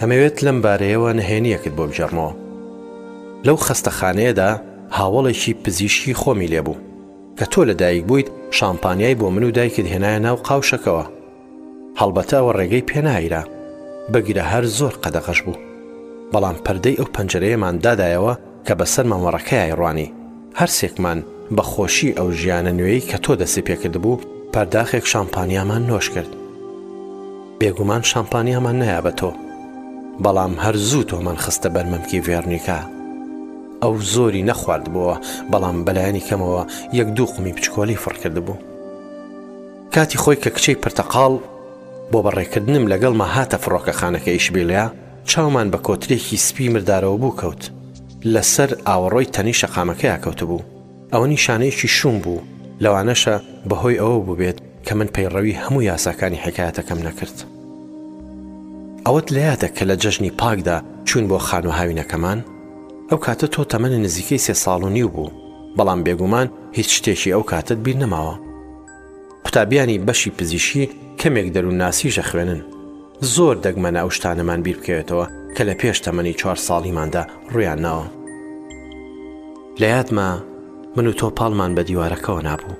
ئەمەوێت لەم بارەیەوە نهێنییەکت بۆ بگێڕمەوە. لەو خەستەخانەیەدا هاوەڵێکی پزیشکی خۆمی لێبوو. کە تۆ لەدایک بوویت شامپانیای بۆ من و دایکت هێنایە ناو قاوشەکەوە. هەڵبەتە ئەوە ڕێگەی پێ نایرا، بگرە هەر زۆر قەدەغەش بوو. بەڵام پەردەی ئەو پەنجەرەیەمان دادایەوە کە بە سەر مەمەڕەکەیای ڕوانی. هەرسێکمان بە خۆشی ئەو ژیانە نوێیەی کە تۆ دەستی پێ کردبوو، پەرداخێک شامپانیامان نۆش کرد. بێگومان شامپانیامان نایا بە تۆ. بەڵام هەر زوو تۆمان خستە بەر مەمکی ڤێرنیکا. ئەو زۆری نەخواردبۆوە، بەڵام بەلایەنی کەمەوە یەک دوو قومی بچکۆلی فڕ کردبوو. کاتی خۆی کە کچەی پرتەقاڵ بۆ بە ڕێکردنم لەگەڵما هاتە فڕۆکەخانەکە ئیشبیلیا چاومان بە کۆترێکی سپی مردارەوە بوو کەوت لەسەر ئاوەڕۆی تەنی شەقامەکەیا کەوتبوو ئەوە نیشانەیەکی شووم بوو لەوانەشە بەهۆی ئەوە بووبێت کە من پەیڕەوی هەموو یاساکانی حکایەتەکەم نەکرد ئەوەت لە یادە کە لە جەژنی پاکدا چوین بۆ خانوو هاوینەکەمان ئەو کاتە تۆ تەمەنە نزیکەی سێ ساڵ و نیو بوو بەڵام بێگومان هیچ شتێکی ئەو کاتت بیر نەماوە قوتابیانی بەشی پزیشکی کەمێک دەروونناسیش ئەخوێنن. زۆر دەگمەنە ئەو شتانەمان بیر بکەوێتەوە کە لە پێش تەمەنی چوار ساڵیماندا ڕوویان ناوە. لە یادمە من و تۆ پاڵمان بە دیوارەکەەوە نابوو.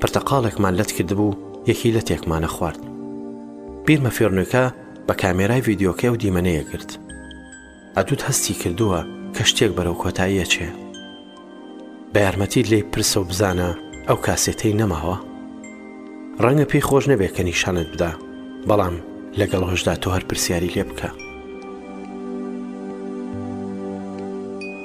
پرتەقاڵێکمان لەت کردبوو یەکی لە تێکمانە خوارد. بیرمە فێرنووکە بە کامێرای ڤیددیوکە و دیمەنەیە گرت. ئەتووت هەستی کردووە کە شتێک بەرەو کۆتایی ئەچێ؟ بە یارمەتیت لێی بپرسە و بزانە ئەو کاسێتەی نەماوە؟ ڕەنگە پێی خۆش نەبێ کە نیشانت بدا، بەڵام لەگەڵ ئەوەشدا تۆ هەر پرسیاری لێ بکە.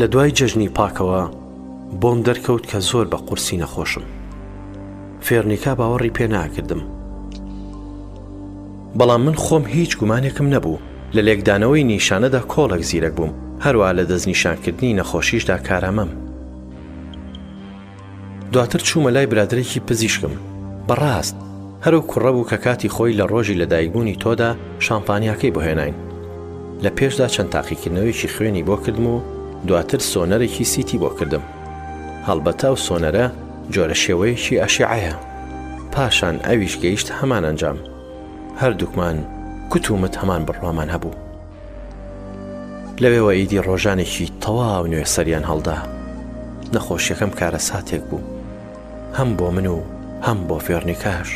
لە دوای جەژنی پاکەوە بۆم دەرکەوت کە زۆر بە قورسی نەخۆشم فێرنیکا باوەڕی پێ ناکردم بەڵام من خۆم هیچ گومانێکم نەبوو لە لێکدانەوەی نیشانەدا کۆڵک زیرەک بووم هەروە لە دەستنیشانکردنی نەخۆشیشدا کارامەم دواتر چوومە لای برادەرێکی پزیشکم، بەڕاست هەرو کوڕە بوو کە کاتی خۆی لە ڕۆژی لەدایکبوونی تۆدا شامپانیاکەی بۆ هێناین. لە پێشدا چەند تاقیکردنەوەیەکی خوێنی بۆ کردم و دواتر سۆنەرێکی سیتی بۆ کردم. هەڵبەتە ئەو سۆنەرە جۆرە شێوەیەکی ئەشیعەیە. پاشان ئەویش گەیشتە هەمان ئەنجام. هەردووکمان کوت و مت هەمان بڕوامان هەبوو. لەوێوە ئیدی ڕۆژانێکی تەواو نوێ سەریان هەڵدا نەخۆشیەکەم کارە ساتێک بوو هەم بۆ من و هەم بۆ فێڕنیکاش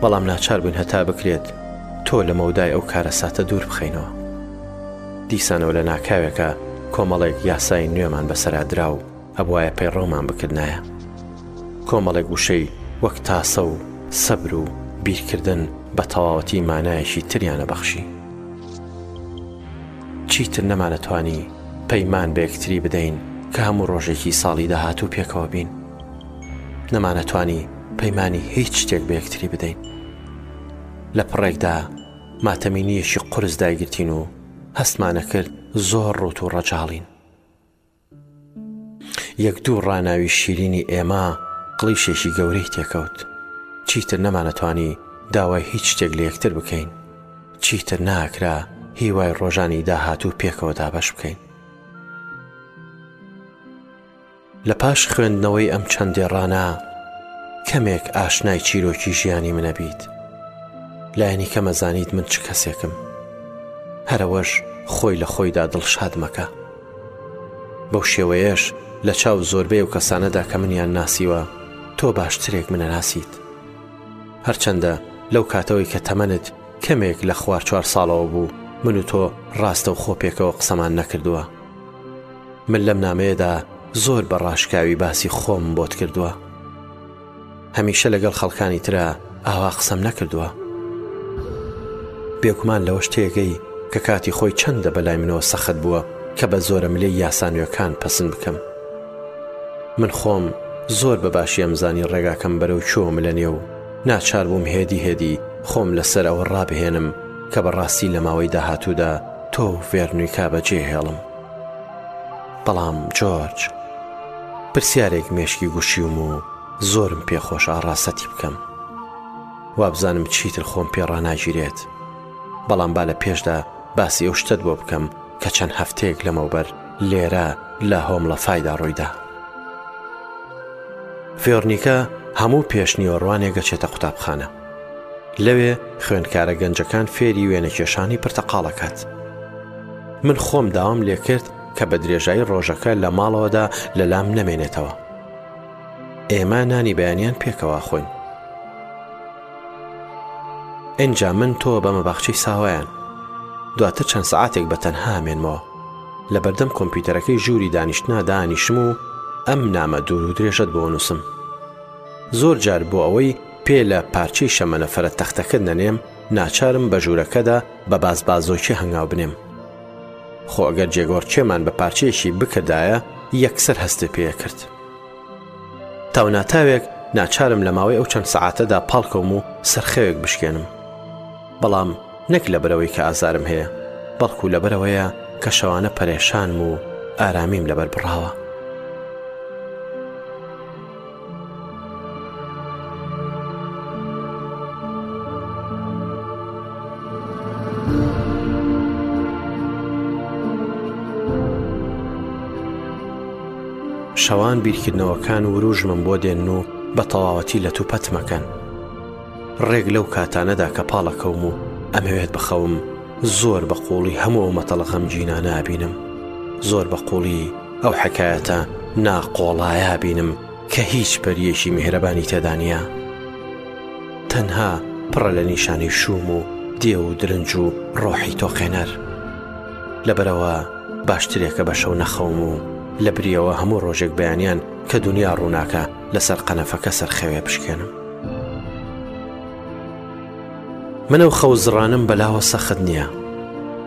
بەڵام ناچار بووین هەتا بکرێت تۆ لە مەودای ئەو کارە ساتە دوور بخینەوە دیسانەوە لە ناکاوێکە کۆمەڵێک یاسای نوێمان بەسەرا درا و ئەبوایە پەیڕەومان بکردنایە کۆمەڵێک وشەی وەک تاسە و سەبر و بیرکردن بە تەواوەتی مانایەکی تریانە بەخشی چیتر نەمانەتوانی پەیمان بەیەکتری بدەین کە هەموو ڕۆژێکی ساڵی داهاتوو پێکەوە بین نەمانەتوانی پەیمانی هیچ شتێک بەیەکتری بدەین لە پڕێکدا ماتەمینیەکی قرس دایگرتین و هەستمانە کرد زۆر ڕوت و ڕەجاڵین یەک دوو ڕاناوی شیرینی ئێما قڵیشێکی گەورەی تێکەوت. چیتر نەمانەتوانی داوای هیچ شتێک لە یەکتر بکەین. چیتر ناکرا هیوای ڕۆژانی داهاتوو پێکەوە دابەش بکەین. لە پاش خوێندنەوەی ئەم چەند دێڕانە کەمێک ئاشنای چیرۆکی ژیانی منە بیت لایەنی کەمەزانیت من چ کەسێکم هەرەوەش خۆی لە خۆیدا دڵشاد مەکە بەو شێوەیەش لە چاو زۆربەی ئەو کەسانەدا کە منیان ناسیوە تۆ باشترێک منە ناسیت هەرچەندە لەو کاتەوەی کە تەمەنت کەمێک لە خوار چوار ساڵەوە بوو من و تۆ ڕاستە و خۆپێکەوە قسەمان نەکردووە من لەم نامەیەدا زۆر بە ڕاشکاوی باسی خۆم بۆت کردووە. هەمیشە لەگەڵ خەڵکانی ترا ئاوا قسەم نەکردووە بێگومان لەوەش تێگەی کە کاتی خۆی چەندە بەلای منەوە سەخت بووە کە بە زۆرە ملەی یاسانوێکان پەسن بکەم من خۆم زۆر بە باشی ئەمزانی ڕێگاکەم بەرەو چۆ ملە نێ و ناچار بووم هێدی هێدی خۆم لەسەر ئەوە ڕابهێنم کە بەڕاستی لە ماوەی داهاتوودا تۆ ڤێرنویکا بەجێ هێڵم بەڵام جۆرج پرسیارێک مێشکی گوشیوم و زۆرم پێخۆش ئاڕاستەتی بکەم وابزانم چیتر خۆم پێ ڕناگیرێت بەڵام با لە پێشدا باسی ئەو شتت بۆ بکەم کە چەند هەفتەیەک لەمەوبەر لێرە لە هۆمڵە فایدا ڕوویدا فێۆرنیکە هەموو پێشنیوەڕوانێک گەچێتە قوتابخانە لەوێ خوێندکارە گەنجەکان فێری وێنەکێشانی پرتەقاڵەکات. من خۆم داوام لێکرد کە بە درێژایی ڕۆژەکە لە ماڵەوەدا لەلام نەمێنێتەوە. ئێمە نانی بەیانیان پێکەوە خۆین. ئەجا من تۆ بەمە باخچەی ساوایان دواتر چەند سعاتێک بە تەنها مێنمەوە لە بەردەم کۆمپیوتەرەکەی ژووری دانیشتنا دانیشم و ئەم نامە دوور و درێژت بۆ نووسم زۆر جار بۆ ئەوەی پێ لە پارچەی شەمەنەفرە تەختەکە نەنێم، ناچارم بە ژوورەکەدا بە بازبازۆکی هەنگاو بنێم. خۆ ئەگەر جێگۆڕکێمان بە پارچەیەکی بکردایە یەکسەر هەستێ پێەکرد. تاوناتاوێک ناچارم لە ماوەی ئەو چەند سەعاتەدا پاڵکەوم و سەرخەوێک بشکێنم. بەڵام نەک لە برەوەی کە ئازارم هەیە، بەڵکو لە بەرەوەیە کە شەوانە پەرێشانم و ئارامیم لەبەر بڕاوە. شەوان بیرکردنەوەکان وروژمم بۆ دێن و بە تەواوەتی لە توپەتمەکەن ڕێک لەو کاتانەدا کە پاڵەکەوم و ئەمەوێت بخەوم زۆر بە قوڵی هەموو مەتەڵە غەمجینانە ئەبینم زۆر بە قوڵی ئەو حەکایەتە ناقۆڵایە بینم کە هیچ پەریەکی میهرەبانی تێدانە تەنها پڕە لە نیشانی شووم و دێ و درنج و ڕۆحی تۆقێنەر لەبەرەوە باشترێکە بە شەو نەخەوم و لە بریەوە هەموو ڕۆژێک بەیانیان کە دنیا ڕووناکە لەسەر قەنەفەکە سەرخەوێ بشکێنم من ئەو خەو زڕانەم بەلاوە سەخت نییە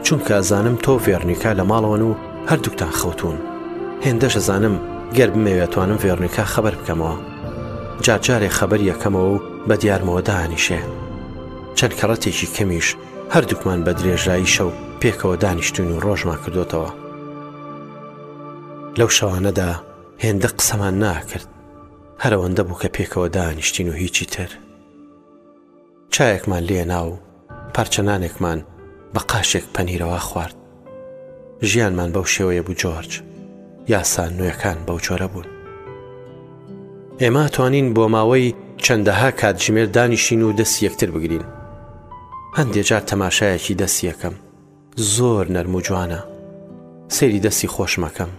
چونکە ئەزانم تۆ ڤێرنیکا لە ماڵەوەن و هەردووکتان خەوتون هێندەش ئەزانم گەر بمەوێتوانم ڤێرنیکا خەبەر بکەمەوە جارجارێ خەبەر یەکەمەوە و بە دیارمەوە دانیشێ چەند کەڕەتێکی کەمیش هەردووکمان بە درێژایی شەو پێکەوە دانیشتون و ڕۆژمان کردوتەوە لەو شەوانەدا هێندە قسەمان ناکرد هەرەوەندە بوو کە پێکەوە دانیشتین و هیچی تر. چایەکمان لێنا و پارچە نانێکمان بە قاشێک پەنیرەوە خوارد. ژیانمان بەو شێوەیە بوو جۆرج، یاسا نوێکان بەو جۆرە بوون. ئێمە توانین بۆ ماوەی چەندەها کاتژمێر دانیشین و دەست یەکتر بگرین. هەندێجار تەماشایەکی دەست یەکەم. زۆر نەرم و جوانە سەیری دەستی خۆشم ئەکەم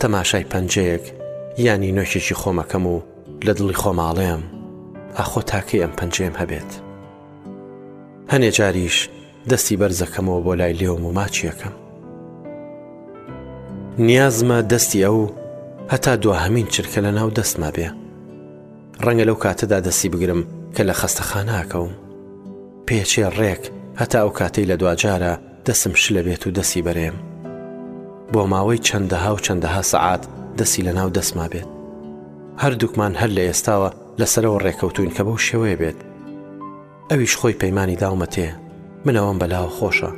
تەماشای پەنجەیەک یان نینۆکێکی خۆم ئەکەم و لە دڵی خۆم ئاڵێم ئاخۆ تاکەی ئەم پەنجەیەم هەبێت هەنێ جاریش دەستی بەرزەکەمەوە بۆ لای لێوم و ماچیەکەم نیازمە دەستی ئەو هەتا دواهەمین چرکە لە ناو دەستما بێ ڕەنگە لەو کاتەدا دەستی بگرم کە لە خەستەخانە ئەکەوم. پێچێ ڕێک هەتا ئەو کاتەی لە دواجارە دەستم شلە بێت و دەستی بەرێم. بۆ ماوەی چەندەها و چەندەها سەعات دەستی لە ناو دەستما بێت. هەردووکمان هەر لە ئێستاوە لەسەرەوە ڕێکەوتووین کە بەو شێوەیە بێت. ئەویش خۆی پەیمانی داومەتێ من ئەوەم بەلاوە خۆشە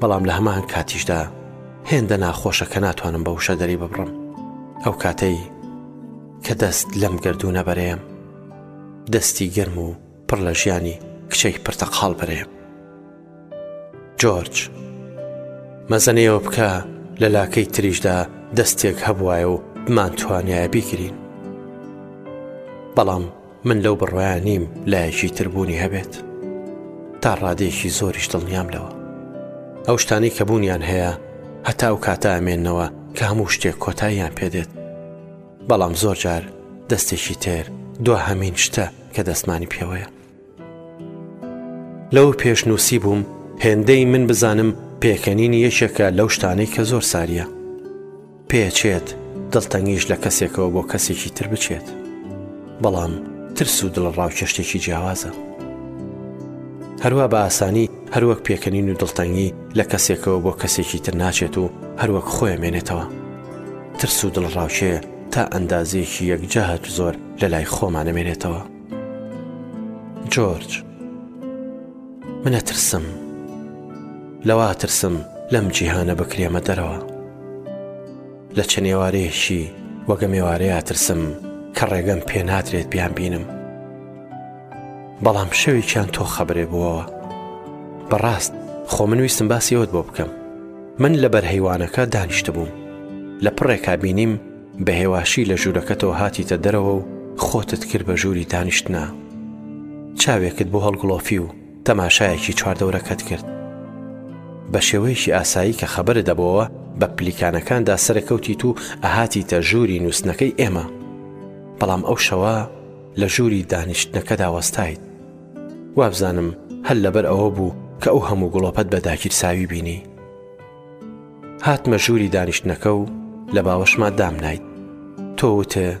بەڵام لە هەمان کاتیشدا هێندە ناخۆشە کە ناتوانم بە وشە دەری ببڕم ئەو کاتەی کە دەست لەم گردوونە بەرەیەم دەستی گەرم و پڕ لە ژیانی کچەی پرتەقاڵ بەرەیەم جۆرج مەزەنەوە بکە لە لاکەی تریشدا دەستێک هەبواە و بمانتوانایە بیگرین بەڵام من لەو بڕوایە نیم لایەکی تر بوونی هەبێت تا ڕادێکی زۆریش دڵنیام لەوە ئەو شتانەی کە بوونیان هەیە هەتا و کاتە ئەمێنەوە کە هەموو شتێک کۆتاییان پێدێت بەڵام زۆر جار دەستێکی تێر دوا هەمین شتە کە دەستمانی پێوەیە لەو پێشنووسی بووم هێندەی من بزانم پێکەنینی یەکێکە لەو شتانەی کە زۆر ساریە پێچێت، دڵتەنگیش لە کەسێکەوە بۆ کەسێکی تر بچێت، بەڵام ترس و دڵەڕاوکێ شتێکی جیاوازە. هەروا بە ئاسانی هەروەک پێکەنین و دڵتەنگی لە کەسێکەوە بۆ کەسێکی تر ناچێت و هەروەک خۆیان مێنێتەوە. ترس و دڵڕاوکێ تا ئەندازەیەکی یەکجاهت و زۆر لە لای خۆمانەمێنێتەوە جۆرج منە ترسم. لەوە ئەترسم لەم جیهانە بکرێمە دەرەوە لە چەند ئێوارەیەکی وەک ئەم ئێوارەیە ئەترسم کە ڕێگەم پێ نادرێت بیانبینم بەڵام شەوێکیان تۆ خەبرێ بووەوە بەڕاست خۆ من ویستم باسی ئەوت بۆ بکەم من لە بەرهەیوانەکە دانیشتبووم لە پڕێکا بینیم بە هێواشی لە ژوورەکەتەوە هاتیتە دەرەوە و خۆتت کرد بە ژووری دانیشتنا چاوێکت بۆ هەڵگڵۆفی و تەماشایەکی چواردەورەکەت کرد. بە شێوەیەکی ئاسایی کە خەبەرت دەبەوە بە پلیکانەکاندا سەرەکەوتیت و ئەهاتیتە ژووری نووستنەکەی ئێمە. بەڵام ئەو شەوە لە ژووری دانیشتنەکەدا وەستایت. وابزانم هەر لەبەر ئەوە بوو کە ئەو هەموو گڵۆپەت بە داگیرساوی بینی. هاتمە ژووری دانیشتنەکە و لە باوەشما دامنایت. تۆ وتت،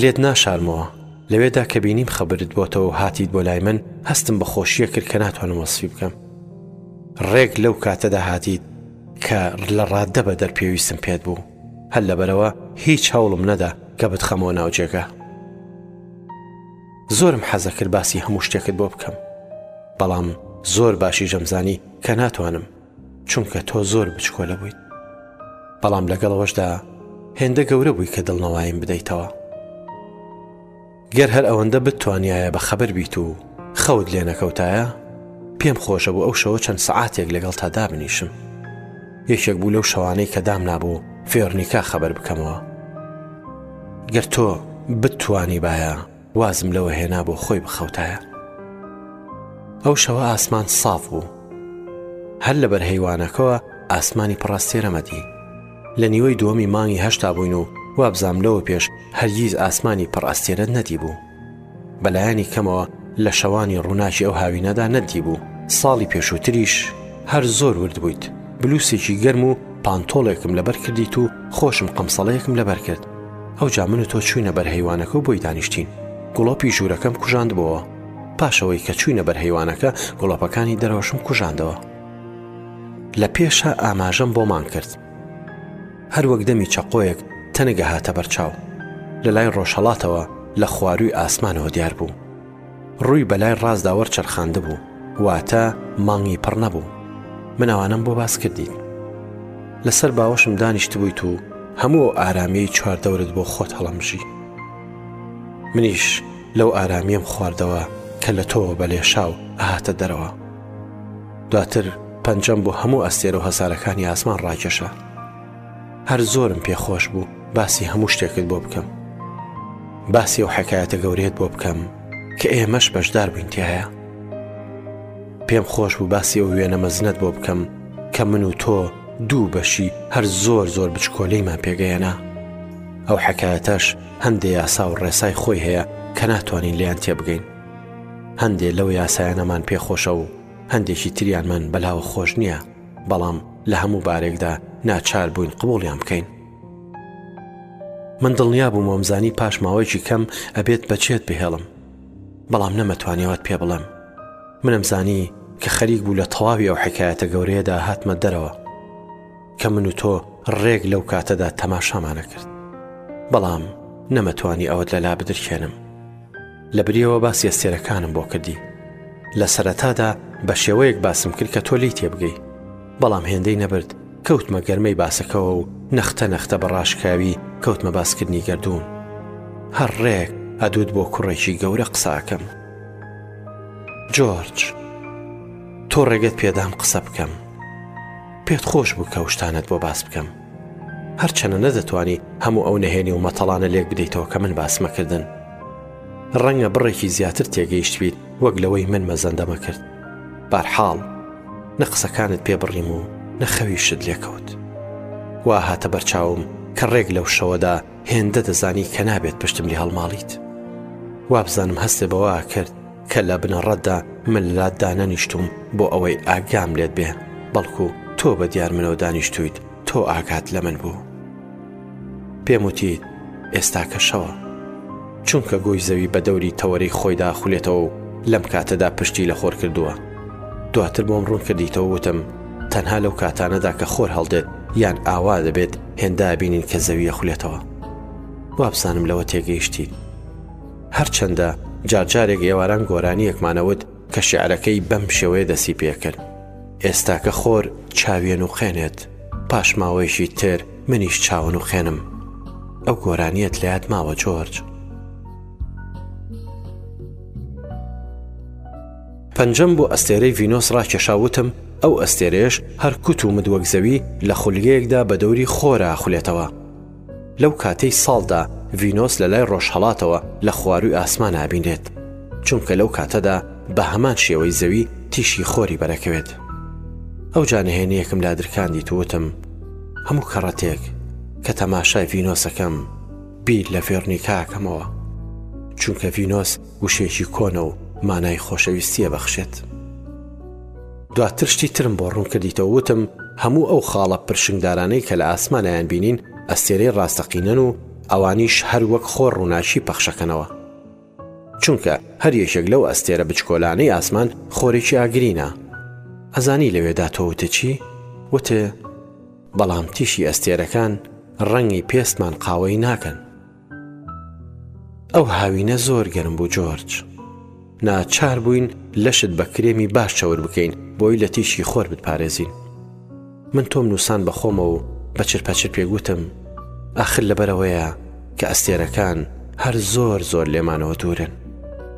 لێت ناشارمەوە لەوێدا کە بینیم خەبرت بۆتەوە و هاتیت بۆ لای من هەستم بە خۆشیە کرد کە ناتوانم وەسفی بکەم ڕێک لەو کاتەدا هاتیت کە لە ڕاددە بە دەر پێویستم پێت بوو هەر لەبەرەوە هیچ هەوڵم نەدا کە بتخەمەوە ناو جێگە زۆرم حەزە کرد باسی هەموو شتێکت بۆ بکەم بەڵام زۆر باشی جەمزانی کە ناتوانم چونکە تۆ زۆر بچکۆلە بوویت بەڵام لەگەڵ ئەوەشدا هێندە گەورە بووی کە دڵنەوایم بدەیتەوە گەر هەر ئەوەندە بتوانایە بە خەبەر بیت و خەوت لێ نەکەوتایە پێم خۆشە بۆ ئەو شەوە چەند سعاتێک لەگەڵ تا دابنیشم یەکێک بوو لەو شەوانەی کە دام نابوو فێرنیکا خەبەر بکەمەوە گەر تۆ بتانی باە وازم لەوە هێنا بۆ خۆی بخەوتایە. ئەو شەوە ئاسمان ساف بوو. هەر لە بەرهەیوانەکەوە ئاسمانی پڕاستێرەمەدی. لە نیوەی دووەمی مانگی هەشتا بووین و وابزام لەوە پێش هەرگیز ئاسمانی پڕ ئەستێرەت نەدی بوو. بەلایەنی کەمەوە لە شەوانی ڕووناکی ئەو هاوینەدا نەدی بوو ساڵی پێشووتریش هەر زۆر ورد بوویت بلوسێکی گەرم و پانتۆڵێکم لەبەر کردیت و خۆشم قەمسەڵەیەکم لەبەر کرد ئەوجا من و تۆ چووینە بەر هەیوانەکە و بۆی دانیشتین گوڵۆپی ژوورەکەم کوژاندبەوە پاشەوەی کە چووینە بەر هەیوانەکە گوڵۆپەکانی دەرەوەشم کوژاندەوە لە پێشە ئاماژەم بۆمان کرد هەروەک دەمی چەقۆیەک تەنگە هاتە بەرچاو لە لای ڕۆژهڵاتەوە لە خواروی ئاسمانەوە دیار بوو ڕووی بە لای ڕاستدا وەرچەرخاندبوو، واتە مانگی پڕ نەبوو. من ئەوانەم بۆ باس کردین. لەسەر باوەشم دانیشتبوویت و هەموو ئەو ئارامیەی چواردەورت بۆ خۆت هەڵەمژی. منیش لەو ئارامیەم خواردەوە کە لە تۆوە بە لێشاو ئەهاتە دەرەوە. دواتر پەنجەم بۆ هەموو ئەستێرە و هەسارەکانی ئاسمان ڕاکێشا. هەر زۆرم پێ خۆش بوو باسی هەموو شتێکت بۆ بکەم باسی ئەو حکایەتە گەورەیەت بۆ بکەم کە ئێمەش بەشدار بووین تایە پێم خۆش بوو باسی ئەو وێنە مەزنت بۆ بکەم کە من و تۆ دوو بەشی هەر زۆر زۆر بچکۆلەیمان پێگەیەنا ئەو حکایەتەش هەندێ یاسا و ڕێسای خۆی هەیە کە ناتوانین لیان تێبگەین هەندێ لەو یاسایانەمان پێخۆشە و هەندێکی تریانمان بەلاوە خۆش نییە بەڵام لە هەموو بارێکدا ناچار بووین قبوڵیان بکەین من دڵنیا بووم وەمزانی پاش ماوەیەکی کەم ئەبێت بەچێت بهێڵم بەڵام نەمەتوانیوات پێ بڵێم منم زانی کە خەریک بوو لە تەواوی ئەو حکایەتە گەورەیەدا هاتمە دەرەوە کە من و تۆ ڕێک لەو کاتەدا تەماشامانە کرد بەڵام نەمەتوانی ئەوەت لەلا بدرکێنم لە بریەوە باسی ئەستێرەکانم بۆ کردی لە سەرەتادا بە شێوەیەک باسم کرد کە تۆ لی تێبگەی بەڵام هێندەی نەبرد کەوتمە گەرمەی باسەکەەوە و نەختە نەختە بە ڕاشکاوی کەوتمە باسکردنی گردوون هەر ڕێک ئەدوت بۆ کوڕێکی گەورە قساکەم جۆرج تۆ ڕێگەت پێدام قسە بکەم پێت خۆش بوو کە شتانت بۆ باس بکەم هەرچەنە نەدەتوانی هەموو ئەو نەهێنی و مەتەڵانە لێک بدەیتەوە کە من باسمەکردن ڕەنگە بڕێکی زیاتر تێگەیشتبیت وەک لەوەی من مەزەندەمە کرد بارحاڵ نە قسەکانت پێ بڕیم و نەخەویشت لێکەوت وا هاتە بەرچاوم کە ڕێک لەو شەوەدا هێندە دەزانی کە نابێت پشتم لێ هەڵماڵیت وابزانم هەستێ بەوە کرد کە لە بنەڕەتدا من لات دانەنیشتووم بۆ ئەوەی ئاگام لێت بێ بەڵکو تۆ بە دیار منەوە دانیشتویت تۆ ئاگات لە من بوو پێم وتیت ئێستاکە شەوە چونکە گۆی زەوی بە دەوری تەوەری خۆیدا خولێتەوە و لەم کاتەدا پشتی لە خۆر کردووە دواتر بۆم ڕوون کردیتەوە وتم تەنها لەو کاتانەدا کە خۆر هەڵدێت یان ئاوا دەبێت هێندا بینین کە زەویە خولێتەوە وابزانم لەوە تێگەیشتیت هەرچەندە جار جارێک ئێواران گۆرانییەکمان ئەوت کە شیعرەکەی بەم شێوەیە دەستی پێکرد، ئێستاکە خۆر چاویە نووقێنێت، پاش ماوەیەکی تر منیش چاوە نووقێنم. ئەو گۆرانییەت لە یاد ماوە جۆرج؟ پەنجەم بۆ ئەستێرەی ڤینۆس ڕاکێشا وتم ئەو ئەستێرەیەش هەر کوت و مدوەک زەوی لە خولگەیەکدا بە دەوری خۆرا خولێتەوە لەو کاتەی ساڵدا ڤینۆس لە لای ڕۆژهەڵاتەوە لە خواروی ئاسمان ئابینرێت چونکە لەو کاتەدا بە هەمان شێوەی زەوی تیشکی خۆری بەرەکەوێت ئەو جانەهێنیەکم لا درکاندی تووتم هەموو کەڕەتێک کە تەماشای ڤینۆسەکەم بیر لە فێرنیکاکەمەوە چونکە ڤینۆس وشێکی کۆنە و مانای خۆشەویستیە بەخشێت. دواتر شتی ترم بۆ ڕوون کردیتەوە وتم هەموو ئەو خاڵە پرشنگدارانەی کە لە ئاسمانیان بینین ئەستێرەی ڕاستەقینەن و ئەوانیش هەر وەک خۆ ڕووناکی پەخشەکەنەوە چونکە هەر یەکێک لەو ئەستێرە بچکۆلانەی ئاسمان خۆرێکی ئاگرینە ئەزانی لەوێدا تۆوتە چی وتێ بەڵام تیشی ئەستێرەکان ڕەنگی پێستمان قاوەی ناکەن ئەو هاوینە زۆر گەرم بوو جۆرج ناچار بووین لەشت بە کرێمی باش چەور بکەین بۆی لە تیشکی خۆر بتپارێزین من تۆم نووسان بە خۆمە و بە چرپەچر پێگوتم ئاخر لەبەرەوەیە کە ئەستێرەکان هەر زۆر زۆر لێمانەوە دوورن